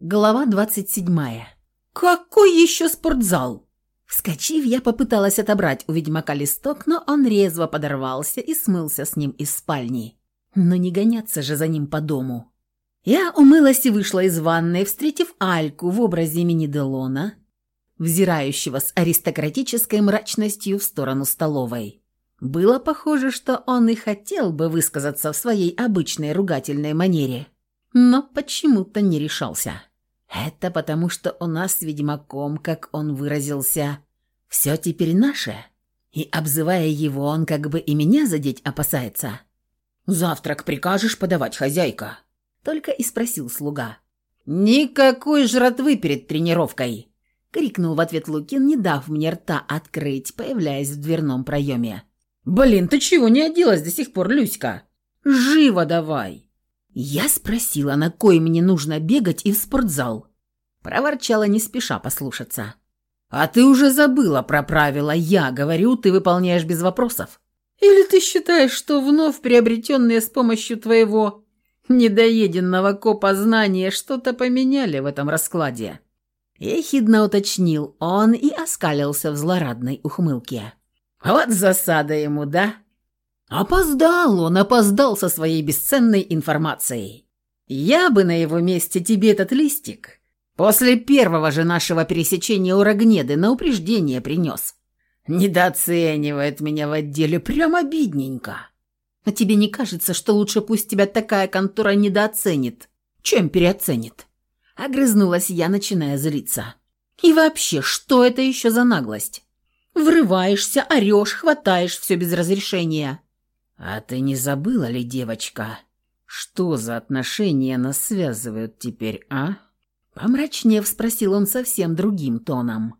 Глава 27. «Какой еще спортзал?» Вскочив, я попыталась отобрать у ведьмака листок, но он резво подорвался и смылся с ним из спальни. Но не гоняться же за ним по дому. Я умылась и вышла из ванной, встретив Альку в образе мини-делона, взирающего с аристократической мрачностью в сторону столовой. Было похоже, что он и хотел бы высказаться в своей обычной ругательной манере, но почему-то не решался. Это потому, что у нас с ведьмаком, как он выразился, все теперь наше. И, обзывая его, он как бы и меня задеть опасается. «Завтрак прикажешь подавать, хозяйка?» Только и спросил слуга. «Никакой жратвы перед тренировкой!» Крикнул в ответ Лукин, не дав мне рта открыть, появляясь в дверном проеме. «Блин, ты чего не оделась до сих пор, Люська? Живо давай!» Я спросила, на кой мне нужно бегать и в спортзал. Проворчала не спеша послушаться. «А ты уже забыла про правила. Я говорю, ты выполняешь без вопросов. Или ты считаешь, что вновь приобретенные с помощью твоего недоеденного копа знания что-то поменяли в этом раскладе?» Ехидно уточнил он и оскалился в злорадной ухмылке. «Вот засада ему, да?» Опоздал он, опоздал со своей бесценной информацией. Я бы на его месте тебе этот листик после первого же нашего пересечения у Рогнеды на упреждение принес. Недооценивает меня в отделе, прям обидненько. А тебе не кажется, что лучше пусть тебя такая контора недооценит, чем переоценит? Огрызнулась я, начиная злиться. И вообще, что это еще за наглость? Врываешься, орешь, хватаешь все без разрешения. «А ты не забыла ли, девочка, что за отношения нас связывают теперь, а?» Помрачнев спросил он совсем другим тоном.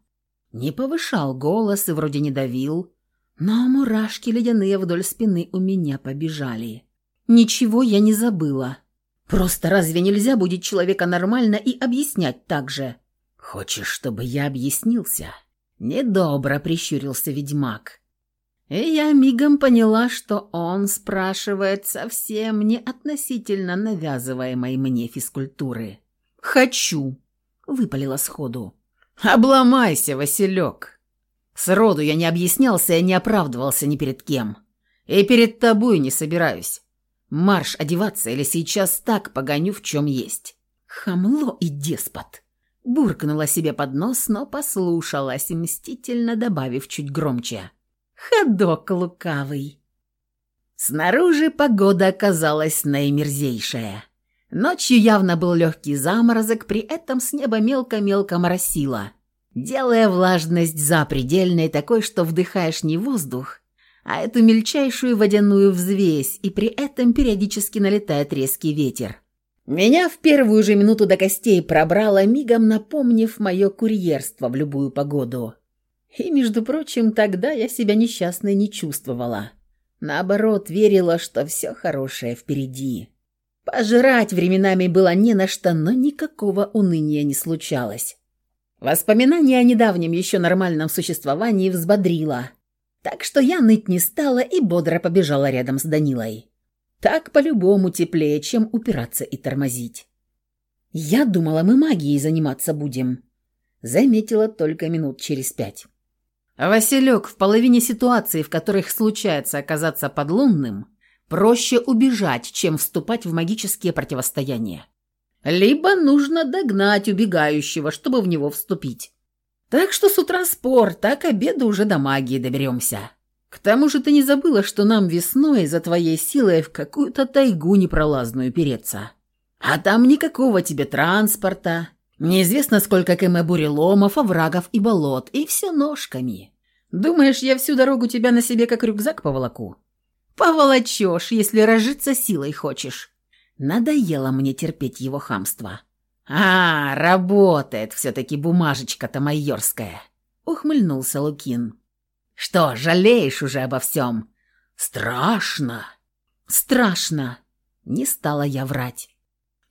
Не повышал голос и вроде не давил, но мурашки ледяные вдоль спины у меня побежали. «Ничего я не забыла. Просто разве нельзя будет человека нормально и объяснять так же?» «Хочешь, чтобы я объяснился?» Недобро прищурился ведьмак. И я мигом поняла, что он спрашивает совсем не относительно навязываемой мне физкультуры. «Хочу!» — выпалила сходу. «Обломайся, Василек!» Сроду я не объяснялся и не оправдывался ни перед кем. И перед тобой не собираюсь. Марш одеваться или сейчас так погоню, в чем есть. Хамло и деспот. Буркнула себе под нос, но послушалась, мстительно добавив чуть громче. Ходок лукавый. Снаружи погода оказалась наимерзейшая. Ночью явно был легкий заморозок, при этом с неба мелко-мелко моросило, делая влажность запредельной такой, что вдыхаешь не воздух, а эту мельчайшую водяную взвесь, и при этом периодически налетает резкий ветер. Меня в первую же минуту до костей пробрало, мигом напомнив мое курьерство в любую погоду. И, между прочим, тогда я себя несчастной не чувствовала. Наоборот, верила, что все хорошее впереди. Пожрать временами было не на что, но никакого уныния не случалось. Воспоминание о недавнем еще нормальном существовании взбодрило. Так что я ныть не стала и бодро побежала рядом с Данилой. Так по-любому теплее, чем упираться и тормозить. Я думала, мы магией заниматься будем. Заметила только минут через пять. Василек, в половине ситуаций, в которых случается оказаться подлунным, проще убежать, чем вступать в магические противостояния. Либо нужно догнать убегающего, чтобы в него вступить. Так что с утра спор, так обеда уже до магии доберемся. К тому же ты не забыла, что нам весной за твоей силой в какую-то тайгу непролазную переться. А там никакого тебе транспорта, Неизвестно, сколько км буреломов, оврагов и болот, и все ножками. Думаешь, я всю дорогу тебя на себе как рюкзак поволоку? Поволочешь, если разжиться силой хочешь. Надоело мне терпеть его хамство. А, работает все-таки бумажечка-то майорская. Ухмыльнулся Лукин. Что, жалеешь уже обо всем? Страшно. Страшно. Не стала я врать.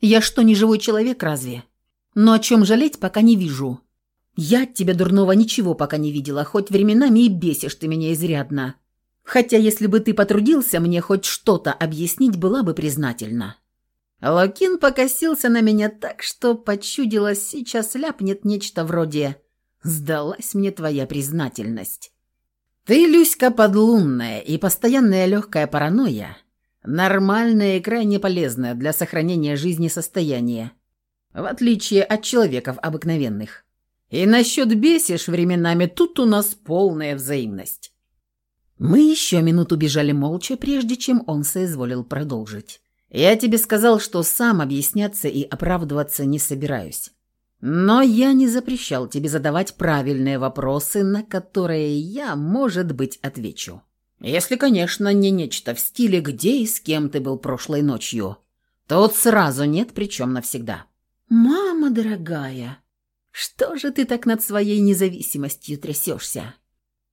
Я что, не живой человек разве? Но о чем жалеть, пока не вижу. Я от тебя дурного ничего пока не видела, хоть временами и бесишь ты меня изрядно. Хотя если бы ты потрудился мне хоть что-то объяснить, была бы признательна». Локин покосился на меня так, что почудилось, сейчас ляпнет нечто вроде «Сдалась мне твоя признательность». Ты, Люська, подлунная и постоянная легкая паранойя – нормальное и крайне полезное для сохранения жизни состояние, в отличие от человеков обыкновенных. И насчет бесишь временами тут у нас полная взаимность. Мы еще минуту бежали молча, прежде чем он соизволил продолжить. Я тебе сказал, что сам объясняться и оправдываться не собираюсь. Но я не запрещал тебе задавать правильные вопросы, на которые я, может быть, отвечу. Если, конечно, не нечто в стиле «где и с кем ты был прошлой ночью». Тут сразу нет, причем навсегда. «Мама дорогая, что же ты так над своей независимостью трясешься?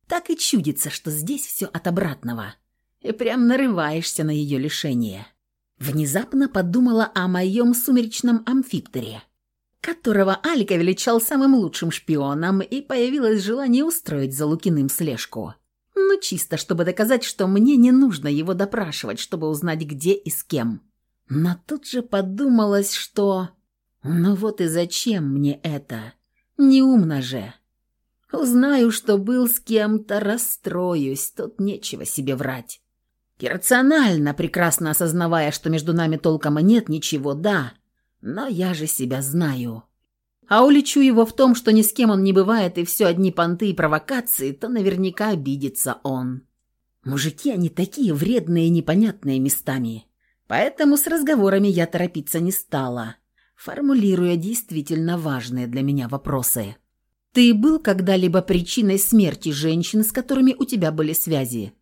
Так и чудится, что здесь все от обратного, и прям нарываешься на ее лишение». Внезапно подумала о моем сумеречном амфиптере, которого Алька величал самым лучшим шпионом, и появилось желание устроить за Лукиным слежку. Ну, чисто, чтобы доказать, что мне не нужно его допрашивать, чтобы узнать, где и с кем. Но тут же подумалось, что... Ну вот и зачем мне это? Неумно же. Узнаю, что был с кем-то, расстроюсь, тут нечего себе врать. Иррационально, прекрасно осознавая, что между нами толком и нет ничего, да, но я же себя знаю. А улечу его в том, что ни с кем он не бывает и все одни понты и провокации, то наверняка обидится он. Мужики, они такие вредные и непонятные местами. Поэтому с разговорами я торопиться не стала, формулируя действительно важные для меня вопросы. «Ты был когда-либо причиной смерти женщин, с которыми у тебя были связи?»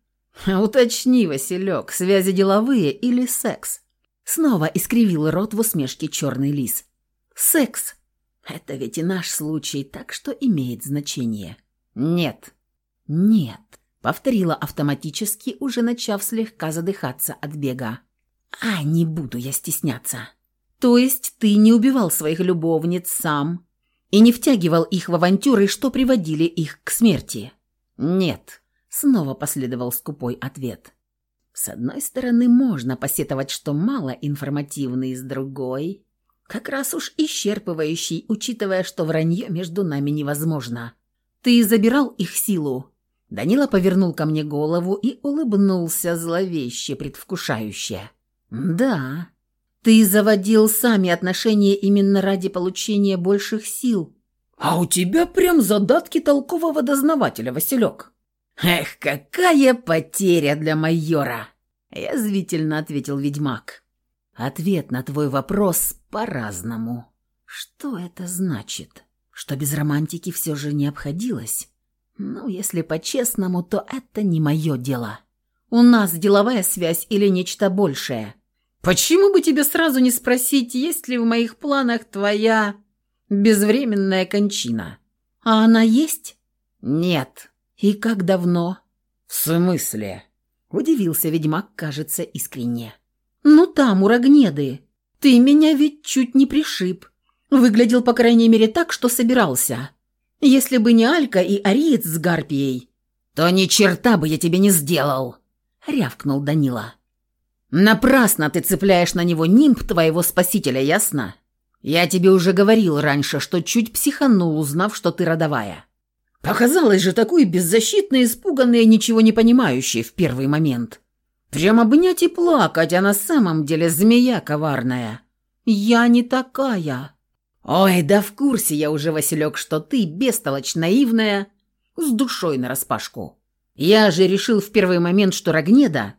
«Уточни, Василек, связи деловые или секс?» Снова искривил рот в усмешке черный лис. «Секс. Это ведь и наш случай, так что имеет значение». «Нет». «Нет», — повторила автоматически, уже начав слегка задыхаться от бега. «А, не буду я стесняться». «То есть ты не убивал своих любовниц сам и не втягивал их в авантюры, что приводили их к смерти?» «Нет». Снова последовал скупой ответ. С одной стороны, можно посетовать, что мало информативный, с другой... Как раз уж исчерпывающий, учитывая, что вранье между нами невозможно. Ты забирал их силу?» Данила повернул ко мне голову и улыбнулся зловеще, предвкушающе. «Да. Ты заводил сами отношения именно ради получения больших сил». «А у тебя прям задатки толкового дознавателя, Василек». «Эх, какая потеря для майора!» – язвительно ответил ведьмак. «Ответ на твой вопрос по-разному. Что это значит? Что без романтики все же не обходилось? Ну, если по-честному, то это не мое дело. У нас деловая связь или нечто большее. Почему бы тебе сразу не спросить, есть ли в моих планах твоя безвременная кончина? А она есть? Нет». «И как давно?» «В смысле?» – удивился ведьмак, кажется, искренне. «Ну там, у Рогнеды. Ты меня ведь чуть не пришиб. Выглядел, по крайней мере, так, что собирался. Если бы не Алька и Ариец с Гарпией, то ни черта бы я тебе не сделал!» – рявкнул Данила. «Напрасно ты цепляешь на него нимб твоего спасителя, ясно? Я тебе уже говорил раньше, что чуть психанул, узнав, что ты родовая. Оказалось же такой беззащитной, испуганной, ничего не понимающей в первый момент. Прям обнять и плакать, а на самом деле змея коварная. Я не такая. Ой, да в курсе я уже, Василек, что ты бестолочь наивная, с душой нараспашку. Я же решил в первый момент, что Рогнеда,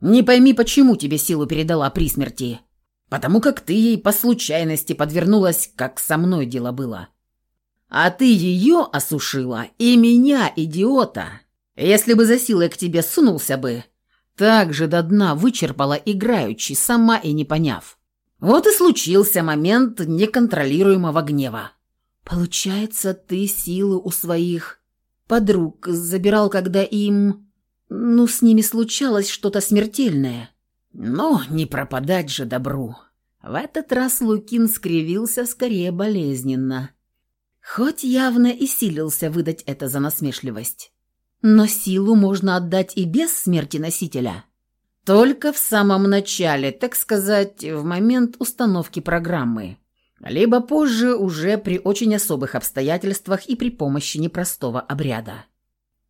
не пойми, почему тебе силу передала при смерти, потому как ты ей по случайности подвернулась, как со мной дело было. А ты ее осушила и меня, идиота. Если бы за силой к тебе сунулся бы, так же до дна вычерпала играючи, сама и не поняв. Вот и случился момент неконтролируемого гнева. Получается, ты силу у своих подруг забирал, когда им... Ну, с ними случалось что-то смертельное. Но не пропадать же добру. В этот раз Лукин скривился скорее болезненно. Хоть явно и силился выдать это за насмешливость. Но силу можно отдать и без смерти носителя. Только в самом начале, так сказать, в момент установки программы. Либо позже, уже при очень особых обстоятельствах и при помощи непростого обряда.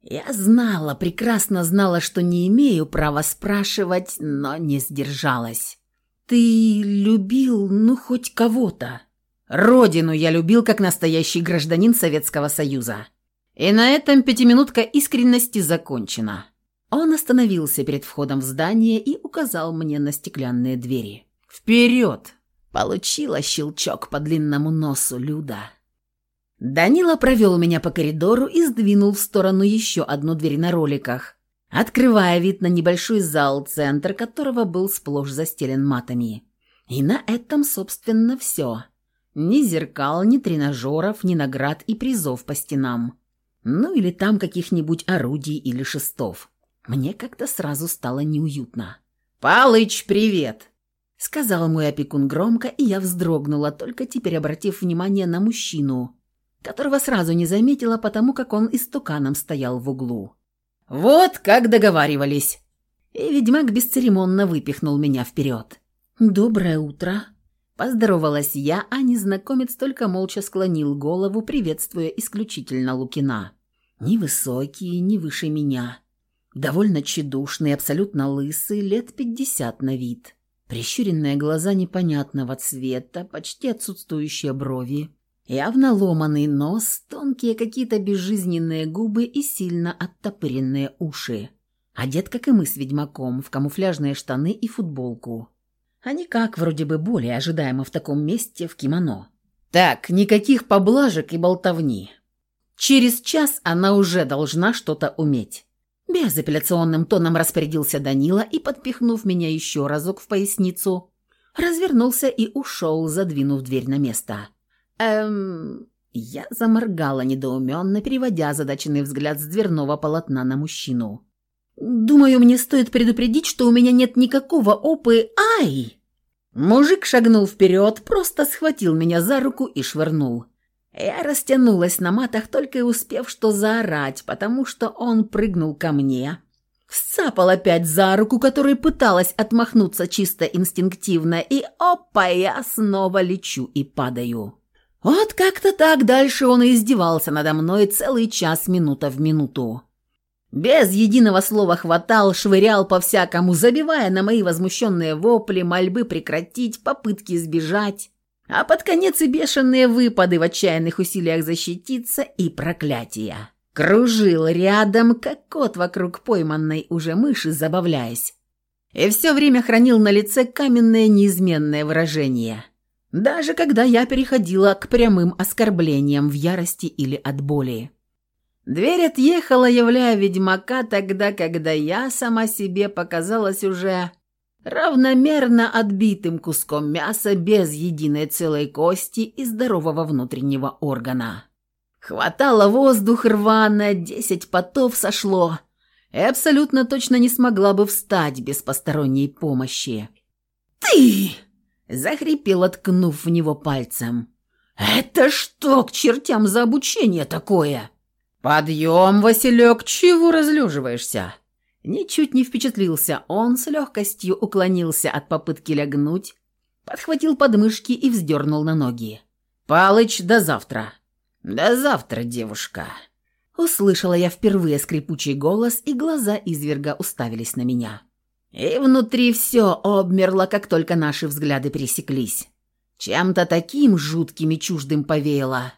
Я знала, прекрасно знала, что не имею права спрашивать, но не сдержалась. «Ты любил, ну, хоть кого-то?» «Родину я любил, как настоящий гражданин Советского Союза». И на этом пятиминутка искренности закончена. Он остановился перед входом в здание и указал мне на стеклянные двери. «Вперед!» Получила щелчок по длинному носу Люда. Данила провел меня по коридору и сдвинул в сторону еще одну дверь на роликах, открывая вид на небольшой зал, центр которого был сплошь застелен матами. И на этом, собственно, все. Ни зеркал, ни тренажеров, ни наград и призов по стенам. Ну или там каких-нибудь орудий или шестов. Мне как-то сразу стало неуютно. «Палыч, привет!» Сказал мой опекун громко, и я вздрогнула, только теперь обратив внимание на мужчину, которого сразу не заметила, потому как он истуканом стоял в углу. «Вот как договаривались!» И ведьмак бесцеремонно выпихнул меня вперед. «Доброе утро!» Поздоровалась я, а незнакомец только молча склонил голову, приветствуя исключительно Лукина. Невысокий, не выше меня. Довольно тщедушный, абсолютно лысый, лет пятьдесят на вид. Прищуренные глаза непонятного цвета, почти отсутствующие брови, явно ломанный нос, тонкие какие-то безжизненные губы и сильно оттопыренные уши. Одет, как и мы с ведьмаком, в камуфляжные штаны и футболку. А не как, вроде бы, более ожидаемо в таком месте, в кимоно. Так, никаких поблажек и болтовни. Через час она уже должна что-то уметь. Безапелляционным тоном распорядился Данила и, подпихнув меня еще разок в поясницу, развернулся и ушел, задвинув дверь на место. «Эм...» Я заморгала недоуменно, переводя задаченный взгляд с дверного полотна на мужчину. «Думаю, мне стоит предупредить, что у меня нет никакого опы... Ай!» Мужик шагнул вперед, просто схватил меня за руку и швырнул. Я растянулась на матах, только и успев что заорать, потому что он прыгнул ко мне. Сцапал опять за руку, которой пыталась отмахнуться чисто инстинктивно, и опа, я снова лечу и падаю. Вот как-то так дальше он и издевался надо мной целый час минута в минуту. Без единого слова хватал, швырял по-всякому, забивая на мои возмущенные вопли, мольбы прекратить, попытки сбежать а под конец и бешеные выпады в отчаянных усилиях защититься и проклятия. Кружил рядом, как кот вокруг пойманной уже мыши, забавляясь. И все время хранил на лице каменное неизменное выражение. Даже когда я переходила к прямым оскорблениям в ярости или от боли. Дверь отъехала, являя ведьмака тогда, когда я сама себе показалась уже равномерно отбитым куском мяса без единой целой кости и здорового внутреннего органа. Хватало воздух рвано, десять потов сошло, и абсолютно точно не смогла бы встать без посторонней помощи. «Ты!» – захрипел, ткнув в него пальцем. «Это что к чертям за обучение такое?» «Подъем, Василек, чего разлеживаешься?» Ничуть не впечатлился он, с легкостью уклонился от попытки лягнуть, подхватил подмышки и вздернул на ноги. «Палыч, до завтра!» «До завтра, девушка!» Услышала я впервые скрипучий голос, и глаза изверга уставились на меня. И внутри все обмерло, как только наши взгляды пересеклись. Чем-то таким жутким и чуждым повеяло,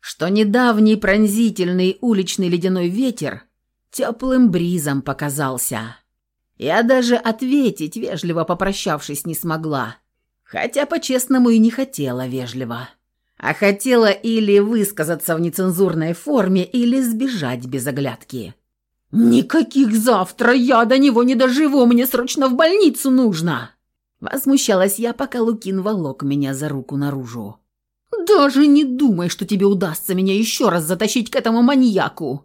что недавний пронзительный уличный ледяной ветер теплым бризом показался. Я даже ответить, вежливо попрощавшись, не смогла. Хотя по-честному и не хотела вежливо. А хотела или высказаться в нецензурной форме, или сбежать без оглядки. «Никаких завтра, я до него не доживу, мне срочно в больницу нужно!» Возмущалась я, пока Лукин волок меня за руку наружу. «Даже не думай, что тебе удастся меня еще раз затащить к этому маньяку!»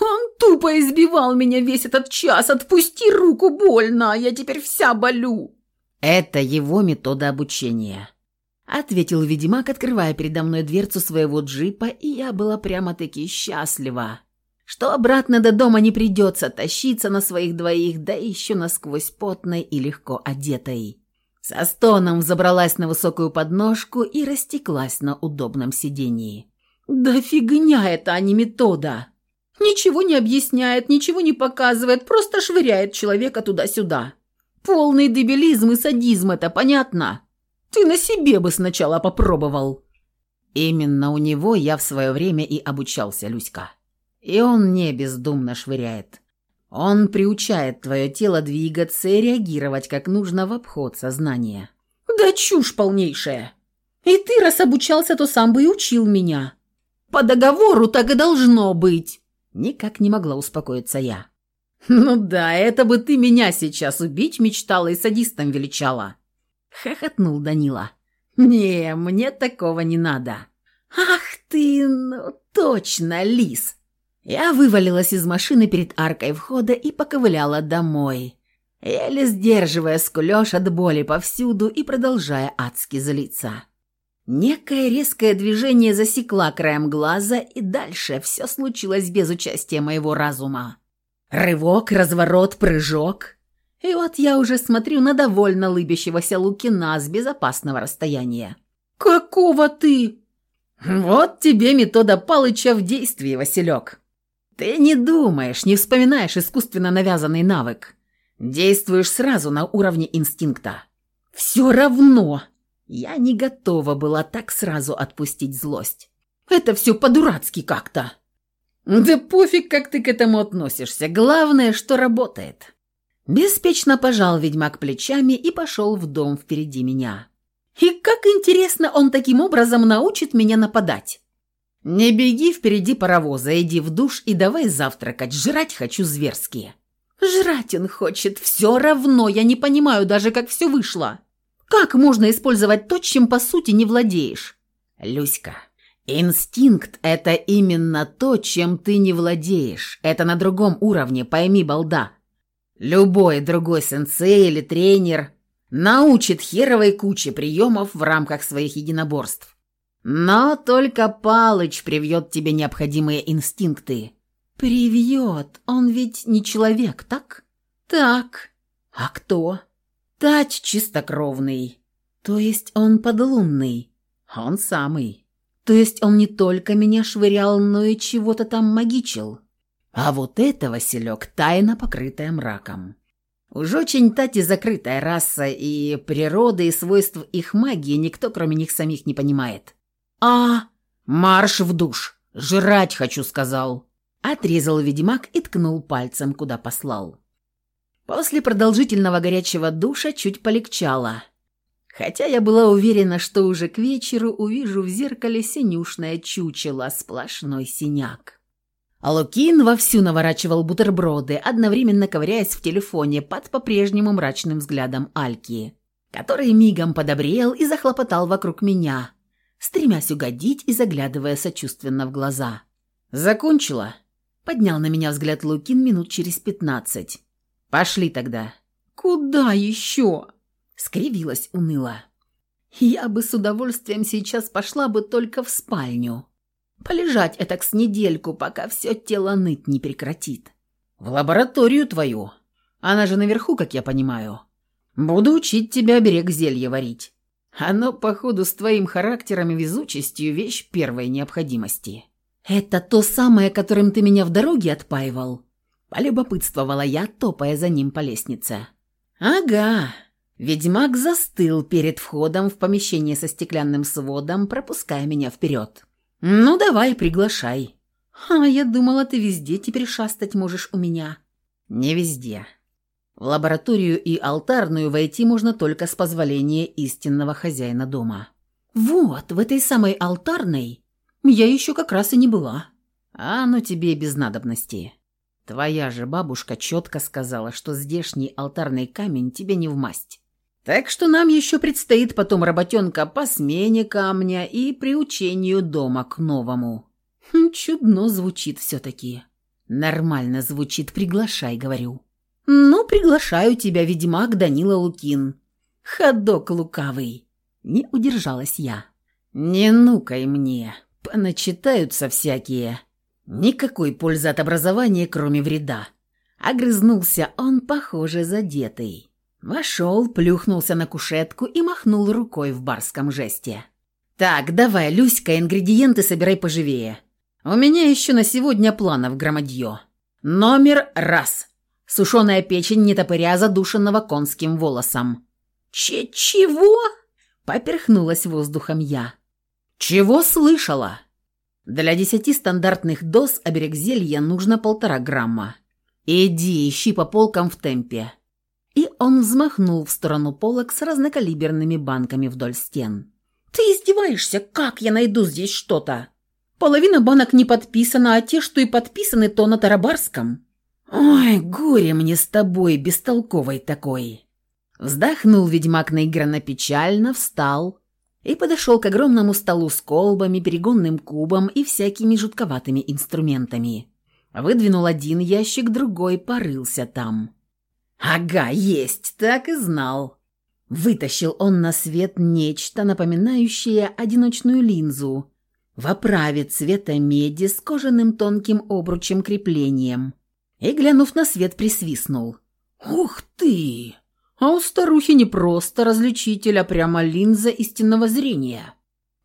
«Он тупо избивал меня весь этот час! Отпусти руку, больно! Я теперь вся болю!» «Это его метода обучения», — ответил ведьмак, открывая передо мной дверцу своего джипа, и я была прямо-таки счастлива, что обратно до дома не придется тащиться на своих двоих, да еще насквозь потной и легко одетой. Со стоном взобралась на высокую подножку и растеклась на удобном сидении. «Да фигня это, а не метода!» Ничего не объясняет, ничего не показывает, просто швыряет человека туда-сюда. Полный дебилизм и садизм это, понятно? Ты на себе бы сначала попробовал. Именно у него я в свое время и обучался, Люська. И он не бездумно швыряет. Он приучает твое тело двигаться и реагировать как нужно в обход сознания. Да чушь полнейшая. И ты, раз обучался, то сам бы и учил меня. По договору так и должно быть. Никак не могла успокоиться я. «Ну да, это бы ты меня сейчас убить мечтала и садистом величала!» Хохотнул Данила. «Не, мне такого не надо». «Ах ты, ну точно, лис!» Я вывалилась из машины перед аркой входа и поковыляла домой, еле сдерживая скулёж от боли повсюду и продолжая адски злиться. Некое резкое движение засекла краем глаза, и дальше все случилось без участия моего разума. Рывок, разворот, прыжок. И вот я уже смотрю на довольно лыбящегося Лукина с безопасного расстояния. «Какого ты?» «Вот тебе метода Палыча в действии, Василек. Ты не думаешь, не вспоминаешь искусственно навязанный навык. Действуешь сразу на уровне инстинкта. Все равно я не готова была так сразу отпустить злость. Это все по-дурацки как-то. Да пофиг, как ты к этому относишься. Главное, что работает. Беспечно пожал ведьмак плечами и пошел в дом впереди меня. И как интересно он таким образом научит меня нападать. Не беги впереди паровоза, иди в душ и давай завтракать. Жрать хочу зверски. Жрать он хочет, все равно, я не понимаю даже, как все вышло. Как можно использовать то, чем по сути не владеешь? Люська, инстинкт – это именно то, чем ты не владеешь. Это на другом уровне, пойми, балда. Любой другой сенсей или тренер научит херовой куче приемов в рамках своих единоборств. Но только Палыч привьет тебе необходимые инстинкты. Привьет, он ведь не человек, так? Так. А кто? Тач чистокровный. То есть он подлунный. Он самый. То есть он не только меня швырял, но и чего-то там магичил. А вот это, Василек, тайна, покрытая мраком. Уж очень Тати закрытая раса, и природы и свойств их магии никто, кроме них самих, не понимает. «А, марш в душ! Жрать хочу!» — сказал. Отрезал ведьмак и ткнул пальцем, куда послал. После продолжительного горячего душа чуть полегчало. Хотя я была уверена, что уже к вечеру увижу в зеркале синюшное чучело, сплошной синяк. А Лукин вовсю наворачивал бутерброды, одновременно ковыряясь в телефоне под по-прежнему мрачным взглядом Альки, который мигом подобрел и захлопотал вокруг меня, стремясь угодить и заглядывая сочувственно в глаза. «Закончила?» — поднял на меня взгляд Лукин минут через пятнадцать. «Пошли тогда». «Куда еще?» — скривилась уныло. «Я бы с удовольствием сейчас пошла бы только в спальню. Полежать этак с недельку, пока все тело ныть не прекратит. В лабораторию твою. Она же наверху, как я понимаю. Буду учить тебя берег зелья варить. Оно, походу, с твоим характером и везучестью вещь первой необходимости». «Это то самое, которым ты меня в дороге отпаивал?» Полюбопытствовала я, топая за ним по лестнице. «Ага». Ведьмак застыл перед входом в помещение со стеклянным сводом, пропуская меня вперед. «Ну, давай, приглашай». «А я думала, ты везде теперь шастать можешь у меня». «Не везде. В лабораторию и алтарную войти можно только с позволения истинного хозяина дома». «Вот, в этой самой алтарной я еще как раз и не была». «А ну тебе без надобности. Твоя же бабушка четко сказала, что здешний алтарный камень тебе не в масть. Так что нам еще предстоит потом работенка по смене камня и приучению дома к новому. Хм, чудно звучит все-таки. Нормально звучит, приглашай, говорю. Ну, приглашаю тебя, ведьмак Данила Лукин. Ходок лукавый. Не удержалась я. Не нукай мне, поначитаются всякие. Никакой пользы от образования, кроме вреда. Огрызнулся он, похоже, задетый. Вошел, плюхнулся на кушетку и махнул рукой в барском жесте. «Так, давай, Люська, ингредиенты собирай поживее. У меня еще на сегодня планов громадье. Номер раз. Сушеная печень нетопыря, задушенного конским волосом». «Че чего?» – поперхнулась воздухом я. «Чего слышала?» Для десяти стандартных доз оберег зелья нужно полтора грамма. Иди, ищи по полкам в темпе. И он взмахнул в сторону полок с разнокалиберными банками вдоль стен. «Ты издеваешься? Как я найду здесь что-то?» «Половина банок не подписана, а те, что и подписаны, то на Тарабарском». «Ой, горе мне с тобой, бестолковой такой!» Вздохнул ведьмак наигранно печально, встал и подошел к огромному столу с колбами, перегонным кубом и всякими жутковатыми инструментами. Выдвинул один ящик, другой порылся там. «Ага, есть, так и знал!» Вытащил он на свет нечто, напоминающее одиночную линзу, в оправе цвета меди с кожаным тонким обручем-креплением, и, глянув на свет, присвистнул. «Ух ты! А у старухи не просто различитель, а прямо линза истинного зрения.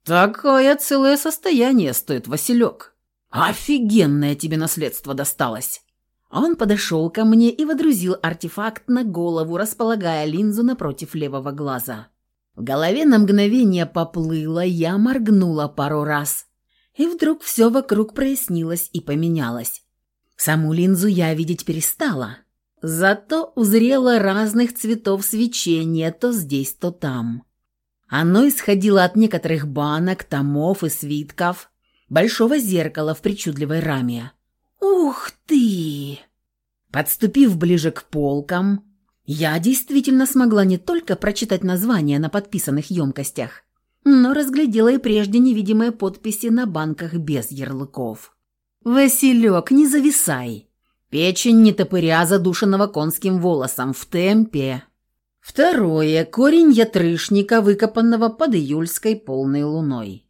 Такое целое состояние стоит, Василек. Офигенное тебе наследство досталось!» Он подошел ко мне и водрузил артефакт на голову, располагая линзу напротив левого глаза. В голове на мгновение поплыло, я моргнула пару раз. И вдруг все вокруг прояснилось и поменялось. Саму линзу я видеть перестала. Зато узрела разных цветов свечения то здесь, то там. Оно исходило от некоторых банок, томов и свитков, большого зеркала в причудливой раме. «Ух ты!» Подступив ближе к полкам, я действительно смогла не только прочитать названия на подписанных емкостях, но разглядела и прежде невидимые подписи на банках без ярлыков. «Василек, не зависай! Печень нетопыря, задушенного конским волосом, в темпе!» Второе. Корень ятрышника, выкопанного под июльской полной луной.